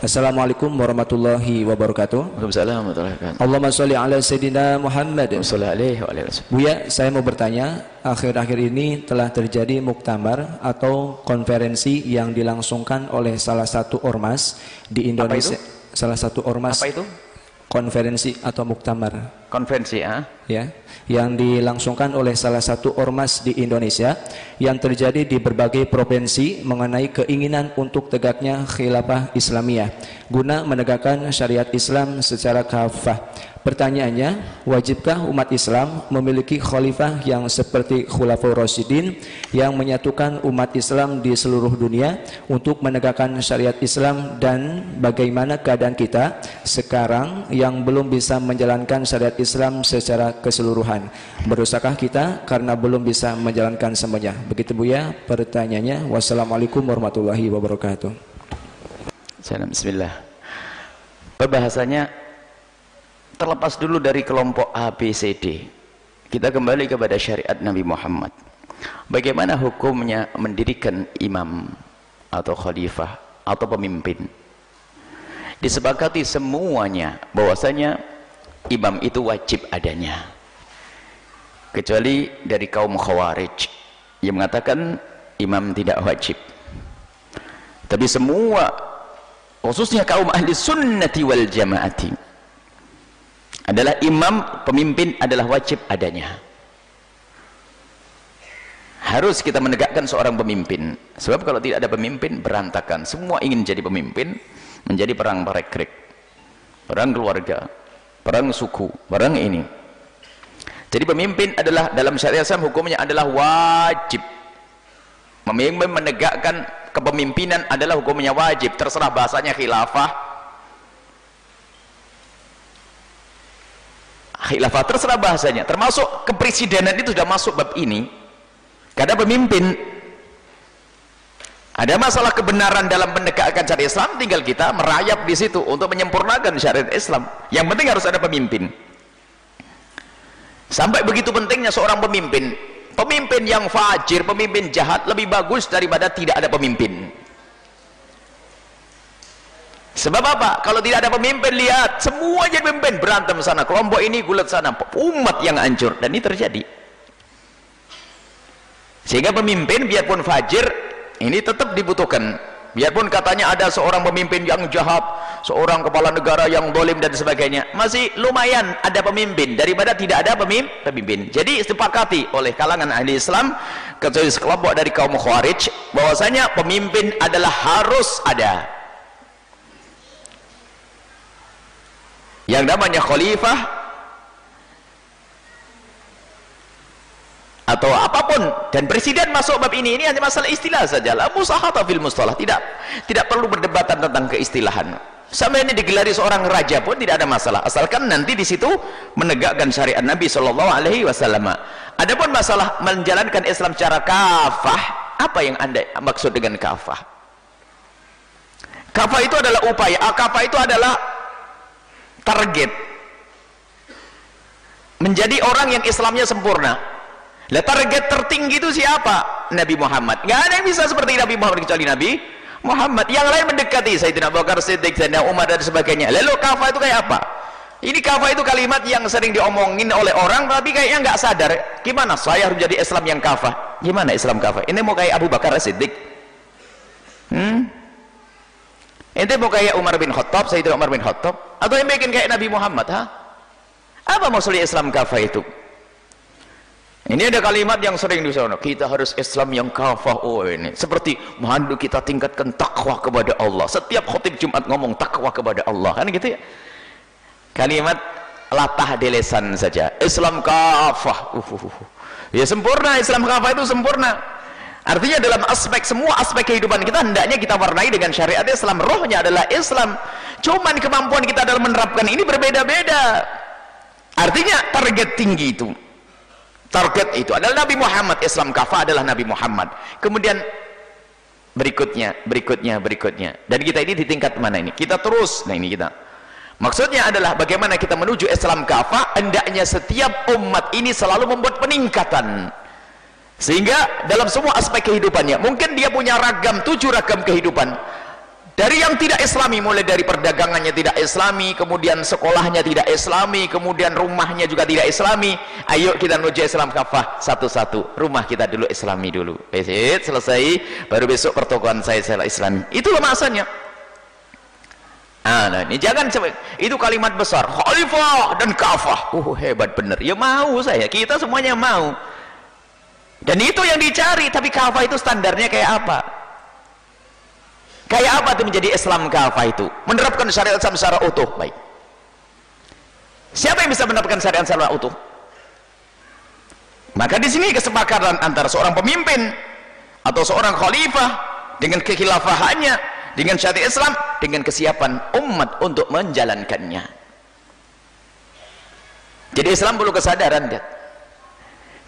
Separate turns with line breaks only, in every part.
Assalamualaikum warahmatullahi wabarakatuh.
Waalaikumsalam warahmatullahi wabarakatuh.
Allahumma sholli ala Sayyidina Muhammad.
Alaihi wa alihi wasallam.
Buya, saya mau bertanya, akhir-akhir ini telah terjadi muktamar atau konferensi yang dilangsungkan oleh salah satu ormas di Indonesia. Salah satu ormas
Apa itu?
konferensi atau muktamar
Konvensi, ah.
ya yang dilangsungkan oleh salah satu ormas di Indonesia yang terjadi di berbagai provinsi mengenai keinginan untuk tegaknya khilafah Islamiyah guna menegakkan syariat Islam secara kafah. Pertanyaannya, wajibkah umat Islam memiliki khalifah yang seperti Khulafaur Rasyidin yang menyatukan umat Islam di seluruh dunia untuk menegakkan syariat Islam dan bagaimana keadaan kita sekarang yang belum bisa menjalankan syariat Islam secara keseluruhan? Berdosakah kita karena belum bisa menjalankan semuanya? Begitu Bu ya pertanyaannya. Wassalamualaikum warahmatullahi wabarakatuh.
Salam bismillah. Pembahasannya terlepas dulu dari kelompok A, B, C, D. Kita kembali kepada syariat Nabi Muhammad. Bagaimana hukumnya mendirikan imam atau khalifah atau pemimpin? Disepakati semuanya bahwasanya imam itu wajib adanya. Kecuali dari kaum Khawarij yang mengatakan imam tidak wajib. Tapi semua khususnya kaum ahli sunnati wal jamaati adalah imam pemimpin adalah wajib adanya. Harus kita menegakkan seorang pemimpin. Sebab kalau tidak ada pemimpin berantakan. Semua ingin jadi pemimpin menjadi perang parekrik perang keluarga perang suku perang ini. Jadi pemimpin adalah dalam syariat Islam hukumnya adalah wajib. Memimpin menegakkan kepemimpinan adalah hukumnya wajib. Terserah bahasanya khilafah. Khilafah terserah bahasanya. Termasuk kepresidenan itu sudah masuk bab ini. Karena pemimpin ada masalah kebenaran dalam menegakkan syariat Islam tinggal kita merayap di situ untuk menyempurnakan syariat Islam. Yang penting harus ada pemimpin. Sampai begitu pentingnya seorang pemimpin. Pemimpin yang fajir, pemimpin jahat lebih bagus daripada tidak ada pemimpin. Sebab apa? kalau tidak ada pemimpin lihat semua jadi pemimpin. Berantem sana kelompok ini gulat sana umat yang hancur. Dan ini terjadi. Sehingga pemimpin biarpun fajir ini tetap dibutuhkan. Biarpun katanya ada seorang pemimpin yang jahat seorang kepala negara yang dolim dan sebagainya masih lumayan ada pemimpin daripada tidak ada pemimpin. Jadi sepakati oleh kalangan ahli Islam kecuali sekelompok dari kaum khawarij bahwasanya pemimpin adalah harus ada. Yang namanya khalifah atau apa pun. Dan presiden masuk bab ini ini hanya masalah istilah saja la musahata fil mustalah. Tidak tidak perlu berdebatan tentang keistilahan. Sampai ini digelari seorang raja pun tidak ada masalah. Asalkan nanti di situ menegakkan syariat Nabi Shallallahu Alaihi Wasallam. Adapun masalah menjalankan Islam secara kafah, apa yang anda maksud dengan kafah? Kafah itu adalah upaya, ah, kafah itu adalah target. Menjadi orang yang Islamnya sempurna lah target tertinggi itu siapa? Nabi Muhammad gak ada yang bisa seperti Nabi Muhammad kecuali Nabi Muhammad yang lain mendekati Sayyidina Abu Bakar Siddiq, Sayyidina Umar dan sebagainya lalu kafah itu kayak apa? ini kafah itu kalimat yang sering diomongin oleh orang tapi kayaknya nggak sadar gimana saya harus jadi Islam yang kafah gimana Islam kafah ini mau kayak Abu Bakar Siddiq hmm? Ente mau kayak Umar bin Khattab, Sayyidina Umar bin Khattab atau yang bikin kayak Nabi Muhammad, ha? Apa maksudnya Islam kafah itu? Ini ada kalimat yang sering di. Kita harus Islam yang kafah. Oh ini seperti mandu kita tingkatkan takwa kepada Allah. Setiap khutib Jumat ngomong takwa kepada Allah, kan gitu ya? Kalimat latah delesan saja. Islam kafah. Uh, uh, uh. Ya sempurna Islam kafah itu sempurna artinya dalam aspek semua aspek kehidupan kita hendaknya kita warnai dengan syariat Islam rohnya adalah Islam cuman kemampuan kita dalam menerapkan ini berbeda-beda artinya target tinggi itu target itu adalah Nabi Muhammad. Islam kafah adalah Nabi Muhammad. Kemudian berikutnya berikutnya berikutnya. Dan kita ini di tingkat mana ini? Kita terus. Nah ini kita. Maksudnya adalah bagaimana kita menuju Islam kafah hendaknya setiap umat ini selalu membuat peningkatan. Sehingga dalam semua aspek kehidupannya mungkin dia punya ragam tujuh ragam kehidupan dari yang tidak islami mulai dari perdagangannya tidak islami kemudian sekolahnya tidak islami kemudian rumahnya juga tidak islami. Ayo kita menuju Islam kafah satu-satu. Rumah kita dulu islami dulu. Besit, selesai. Baru besok pertokohan saya saya islami. Itulah masanya Ah, nah, ini jangan itu kalimat besar. Khalifah dan kafah. Uh hebat bener ya mau saya. Kita semuanya mau. Dan itu yang dicari. Tapi kafah itu standarnya kayak apa kayak apa itu menjadi Islam kafah itu? Menerapkan syariat Islam secara utuh. Baik. Siapa yang bisa menerapkan syariat secara utuh? Maka di sini kesepakatan antara seorang pemimpin atau seorang khalifah dengan kekhilafahannya dengan syariat Islam dengan kesiapan umat untuk menjalankannya. Jadi Islam perlu kesadaran dia.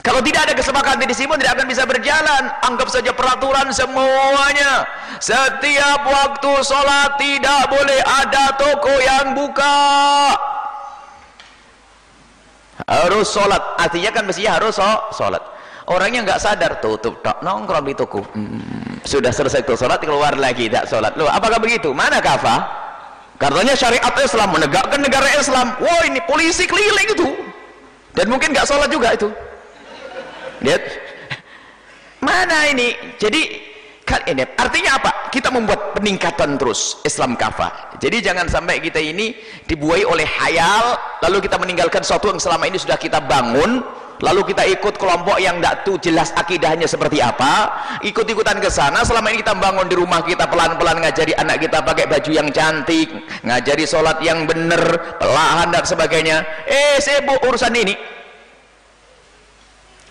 Kalau tidak ada kesepakatan di sini tidak akan bisa berjalan. Anggap saja peraturan semuanya. Setiap waktu sholat tidak boleh ada toko yang buka. Harus sholat. Artinya kan mestinya harus sholat. Orangnya nggak sadar tutup tak nongkrong di toko. Hmm, sudah selesai tuh sholat keluar lagi tak sholat. Loh apakah begitu? Mana kafah? Katanya syariat Islam menegakkan negara Islam. Wah ini polisi keliling itu. Dan mungkin nggak sholat juga itu lihat. Mana ini? Jadi ini artinya apa? Kita membuat peningkatan terus Islam kafah jadi jangan sampai kita ini dibuai oleh hayal lalu kita meninggalkan sesuatu yang selama ini sudah kita bangun lalu kita ikut kelompok yang tidak tuh jelas akidahnya seperti apa ikut-ikutan ke sana selama ini kita bangun di rumah kita pelan-pelan ngajari anak kita pakai baju yang cantik ngajari sholat yang benar pelahan dan sebagainya. Eh sibuk urusan ini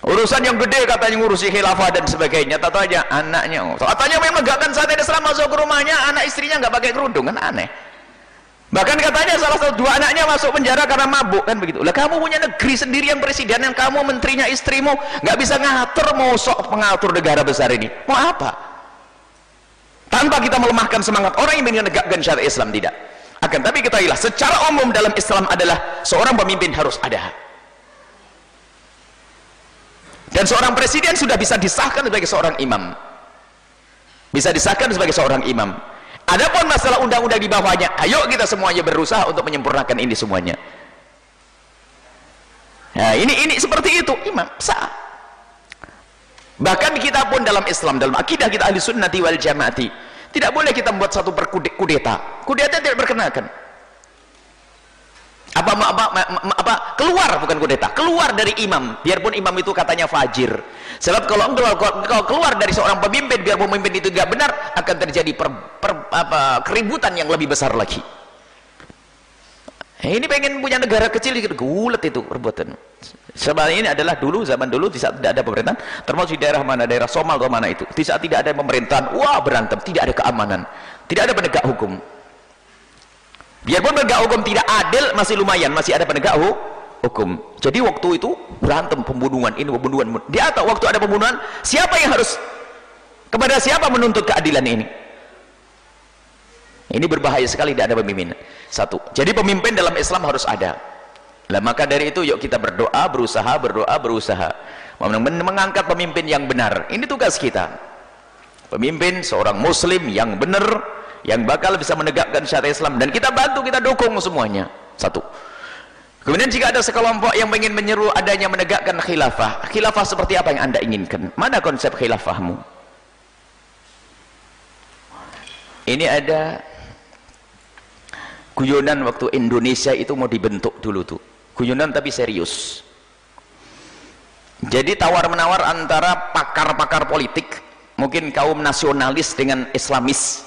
urusan yang gede katanya ngurusi khilafah dan sebagainya. Tatanya anaknya. Katanya memang menegakkan saat Islam masuk ke rumahnya anak istrinya nggak pakai kerudung kan aneh. Bahkan katanya salah satu dua anaknya masuk penjara karena mabuk kan begitu. Lah kamu punya negeri sendiri yang presiden yang kamu menterinya istrimu nggak bisa ngatur mau sok pengatur negara besar ini. Mau apa? Tanpa kita melemahkan semangat orang yang menegakkan syariat Islam tidak. Akan tapi kita ilah secara umum dalam Islam adalah seorang pemimpin harus ada dan seorang presiden sudah bisa disahkan sebagai seorang imam bisa disahkan sebagai seorang imam Adapun masalah undang-undang di bawahnya, ayo kita semuanya berusaha untuk menyempurnakan ini semuanya. Nah, ini ini seperti itu, imam sah. Bahkan kita pun dalam Islam, dalam akidah kita ahli sunnati wal jamaati, tidak boleh kita membuat satu perkudeta. Kudeta tidak berkenakan apa, apa, apa, apa keluar bukan kudeta keluar dari imam. Biarpun imam itu katanya fajir. Sebab kalau engkau kalau keluar dari seorang pemimpin biar pemimpin itu tidak benar akan terjadi per, per, apa, keributan yang lebih besar lagi. Ini pengen punya negara kecil gulet itu perbuatan. Sebenarnya ini adalah dulu zaman dulu di saat tidak ada pemerintahan termasuk di daerah mana daerah Somal atau mana itu di saat tidak ada pemerintahan wah berantem tidak ada keamanan tidak ada penegak hukum biarpun penegak hukum tidak adil masih lumayan masih ada penegak hukum. Jadi waktu itu berantem pembunuhan ini pembunuhan. Di atas waktu ada pembunuhan siapa yang harus kepada siapa menuntut keadilan ini? Ini berbahaya sekali tidak ada pemimpin satu. Jadi pemimpin dalam Islam harus ada. Lah maka dari itu yuk kita berdoa berusaha berdoa berusaha. Mengangkat pemimpin yang benar. Ini tugas kita. Pemimpin seorang muslim yang benar yang bakal bisa menegakkan syariat Islam. Dan kita bantu kita dukung semuanya. Satu. Kemudian jika ada sekelompok yang ingin menyeru adanya menegakkan khilafah khilafah seperti apa yang anda inginkan? Mana konsep khilafahmu? Ini ada guyonan waktu Indonesia itu mau dibentuk dulu tuh. Guyonan tapi serius. Jadi tawar menawar antara pakar-pakar politik mungkin kaum nasionalis dengan islamis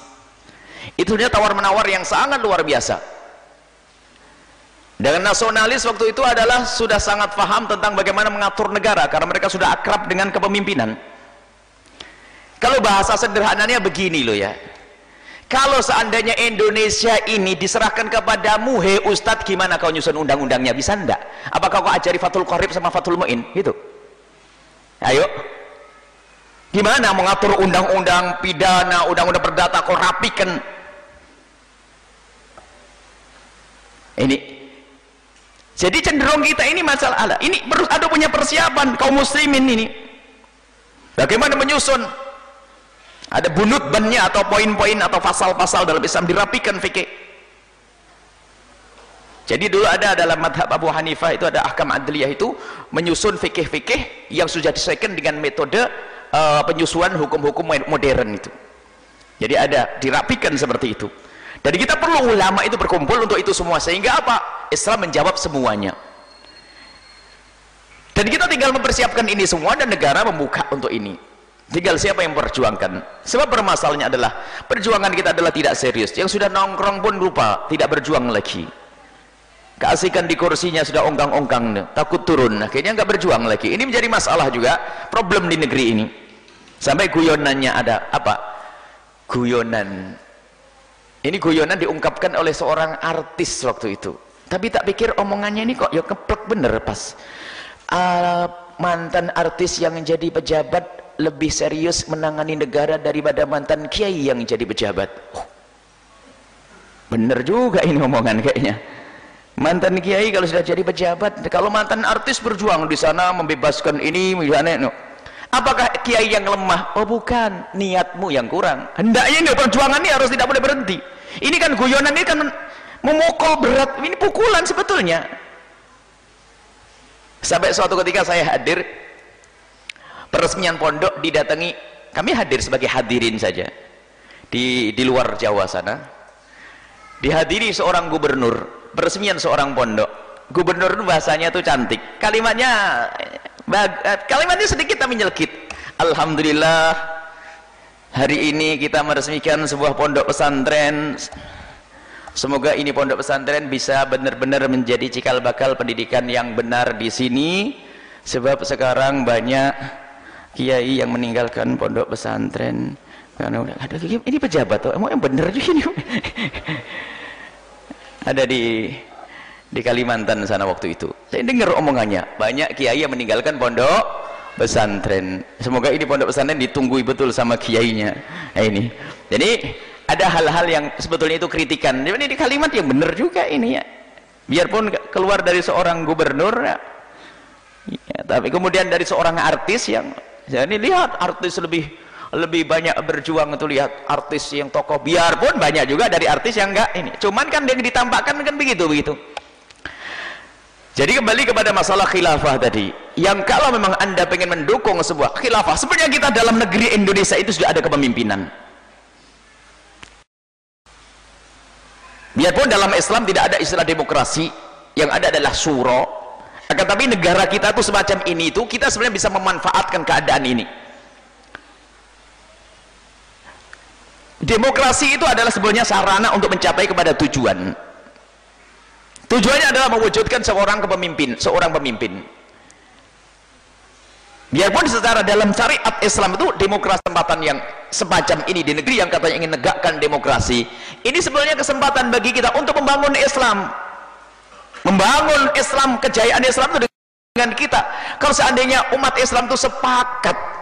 itu dia tawar menawar yang sangat luar biasa. Dengan nasionalis waktu itu adalah sudah sangat paham tentang bagaimana mengatur negara karena mereka sudah akrab dengan kepemimpinan. Kalau bahasa sederhananya begini loh ya. Kalau seandainya Indonesia ini diserahkan kepadamu hei Ustadz gimana kau nyusun undang-undangnya? Bisa enggak apakah kau ajari Fatul Qorib sama Fatul Mu'in? Gitu. Ayo. Gimana mengatur undang-undang pidana undang-undang perdata kau rapikan ini. Jadi cenderung kita ini masalah Allah. Ini harus ada punya persiapan kaum muslimin ini. Bagaimana menyusun? Ada bunut bannya atau poin-poin atau pasal-pasal dalam Islam dirapikan fikih. Jadi dulu ada dalam madhab Abu Hanifah itu ada ahkam adliyah itu menyusun fikih-fikih yang sudah disesuaikan dengan metode uh, penyusuan hukum-hukum modern itu. Jadi ada dirapikan seperti itu jadi kita perlu ulama itu berkumpul untuk itu semua sehingga apa? Islam menjawab semuanya. Dan kita tinggal mempersiapkan ini semua dan negara membuka untuk ini. Tinggal siapa yang memperjuangkan. Sebab permasalahannya adalah perjuangan kita adalah tidak serius. Yang sudah nongkrong pun lupa tidak berjuang lagi. Keasikan di kursinya sudah ongkang-ongkang. Takut turun akhirnya nggak berjuang lagi. Ini menjadi masalah juga problem di negeri ini. Sampai guyonannya ada apa? Guyonan ini guyonan diungkapkan oleh seorang artis waktu itu. Tapi tak pikir omongannya ini kok ya keplek bener pas. Uh, mantan artis yang jadi pejabat lebih serius menangani negara daripada mantan kiai yang jadi pejabat. Oh, bener juga ini omongan kayaknya. Mantan kiai kalau sudah jadi pejabat kalau mantan artis berjuang di sana membebaskan ini misalnya. Apakah kiai yang lemah? Oh bukan. Niatmu yang kurang. Hendaknya ini perjuangan ini harus tidak boleh berhenti. Ini kan guyonan ini kan memukul berat. Ini pukulan sebetulnya. Sampai suatu ketika saya hadir peresmian pondok didatangi kami hadir sebagai hadirin saja. Di di luar Jawa sana dihadiri seorang gubernur peresmian seorang pondok. Gubernur itu bahasanya tuh cantik. Kalimatnya kalimatnya sedikit tapi nyelkit. Alhamdulillah hari ini kita meresmikan sebuah pondok pesantren. Semoga ini pondok pesantren bisa benar-benar menjadi cikal bakal pendidikan yang benar di sini. Sebab sekarang banyak kiai yang meninggalkan pondok pesantren. Karena ada ini pejabat tuh, emang yang benar juga ini. ada di di Kalimantan sana waktu itu. Saya dengar omongannya, banyak kiai yang meninggalkan pondok pesantren. Semoga ini pondok pesantren ditunggui betul sama kiainya. Nah ini. Jadi ada hal-hal yang sebetulnya itu kritikan ini di kalimat yang benar juga ini ya biarpun keluar dari seorang gubernur ya, ya, tapi kemudian dari seorang artis yang jadi lihat artis lebih lebih banyak berjuang itu lihat artis yang tokoh biarpun banyak juga dari artis yang enggak ini cuman kan yang ditampakkan kan begitu begitu jadi kembali kepada masalah khilafah tadi. Yang kalau memang anda pengen mendukung sebuah khilafah sebenarnya kita dalam negeri Indonesia itu sudah ada kepemimpinan. Biarpun dalam Islam tidak ada istilah demokrasi yang ada adalah suro. Akan tapi negara kita tuh semacam ini itu kita sebenarnya bisa memanfaatkan keadaan ini. Demokrasi itu adalah sebenarnya sarana untuk mencapai kepada tujuan tujuannya adalah mewujudkan seorang kepemimpin seorang pemimpin. Biarpun secara dalam syariat Islam itu demokrasi kesempatan yang semacam ini di negeri yang katanya ingin negakkan demokrasi ini sebenarnya kesempatan bagi kita untuk membangun Islam. Membangun Islam kejayaan Islam itu dengan kita. Kalau seandainya umat Islam itu sepakat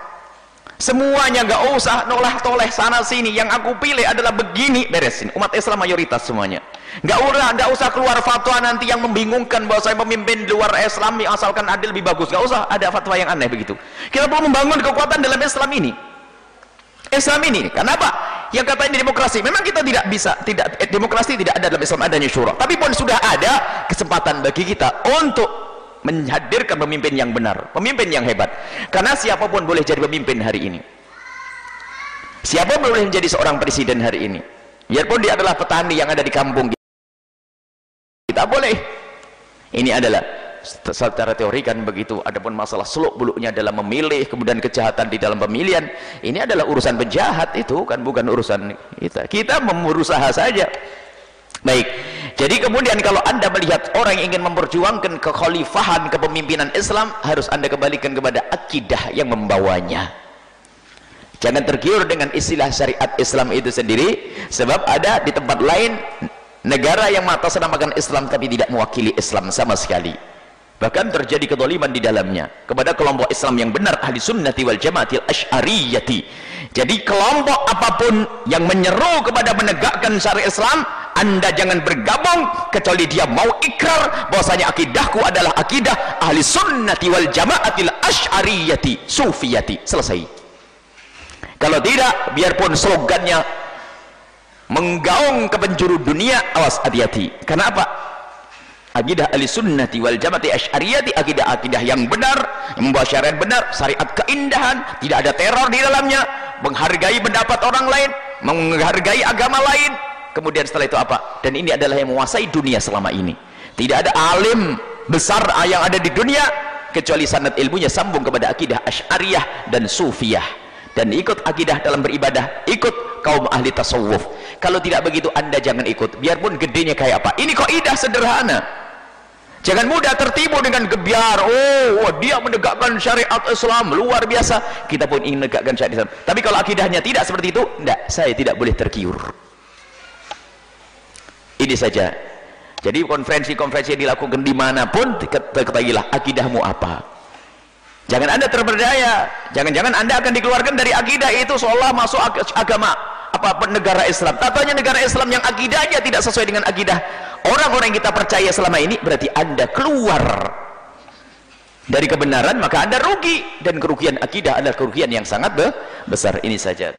semuanya gak usah nolah toleh sana sini yang aku pilih adalah begini beresin umat Islam mayoritas semuanya Gak usah, gak usah keluar fatwa nanti yang membingungkan bahwa saya pemimpin luar Islam asalkan adil lebih bagus. Gak usah ada fatwa yang aneh begitu. Kita perlu membangun kekuatan dalam Islam ini. Islam ini, kenapa? Yang katanya demokrasi. Memang kita tidak bisa, tidak eh, demokrasi tidak ada dalam Islam adanya syura. Tapi pun sudah ada kesempatan bagi kita untuk menghadirkan pemimpin yang benar, pemimpin yang hebat. Karena siapa pun boleh jadi pemimpin hari ini. Siapa pun boleh menjadi seorang presiden hari ini. Biarpun dia adalah petani yang ada di kampung tak boleh ini adalah secara teori kan begitu adapun masalah seluk buluknya dalam memilih kemudian kejahatan di dalam pemilihan ini adalah urusan penjahat itu kan bukan urusan kita kita berusaha saja baik jadi kemudian kalau anda melihat orang yang ingin memperjuangkan kekhalifahan kepemimpinan Islam harus anda kembalikan kepada akidah yang membawanya. Jangan tergiur dengan istilah syariat Islam itu sendiri sebab ada di tempat lain negara yang mengatasnamakan Islam tapi tidak mewakili Islam sama sekali. Bahkan terjadi kedoliman di dalamnya kepada kelompok Islam yang benar ahli sunnati wal jamaatil ash'ariyati. Jadi kelompok apa pun yang menyeru kepada menegakkan syariat Islam anda jangan bergabung kecuali dia mau ikrar bahwasanya akidahku adalah akidah ahli sunnati wal jamaatil ash'ariyati sufiyati. Selesai. Kalau tidak biarpun slogannya menggaung ke penjuru dunia awas hati-hati. Kenapa akidah ahli sunnati wal jamati asyariyati akidah-akidah yang benar yang membawa syariat benar syariat keindahan tidak ada teror di dalamnya menghargai pendapat orang lain menghargai agama lain kemudian setelah itu apa? Dan ini adalah yang menguasai dunia selama ini. Tidak ada alim besar yang ada di dunia kecuali sanad ilmunya sambung kepada akidah asyariyah dan sufiyah. Dan ikut akidah dalam beribadah ikut kaum ahli tasawuf. Kalau tidak begitu anda jangan ikut. Biarpun gedenya kayak apa. Ini kok idah sederhana. Jangan mudah tertipu dengan gebiar. Oh dia menegakkan syariat Islam. Luar biasa. Kita pun ingin menegakkan syariat Islam. Tapi kalau akidahnya tidak seperti itu tidak saya tidak boleh tergiur ini saja. Jadi konferensi-konferensi yang dilakukan di mana pun ketahuilah akidahmu apa. Jangan anda terperdaya jangan-jangan anda akan dikeluarkan dari akidah itu seolah masuk agama apa negara Islam. Tatanya negara Islam yang akidahnya tidak sesuai dengan akidah. Orang-orang yang kita percaya selama ini berarti anda keluar dari kebenaran maka anda rugi. Dan kerugian akidah adalah kerugian yang sangat besar. Ini saja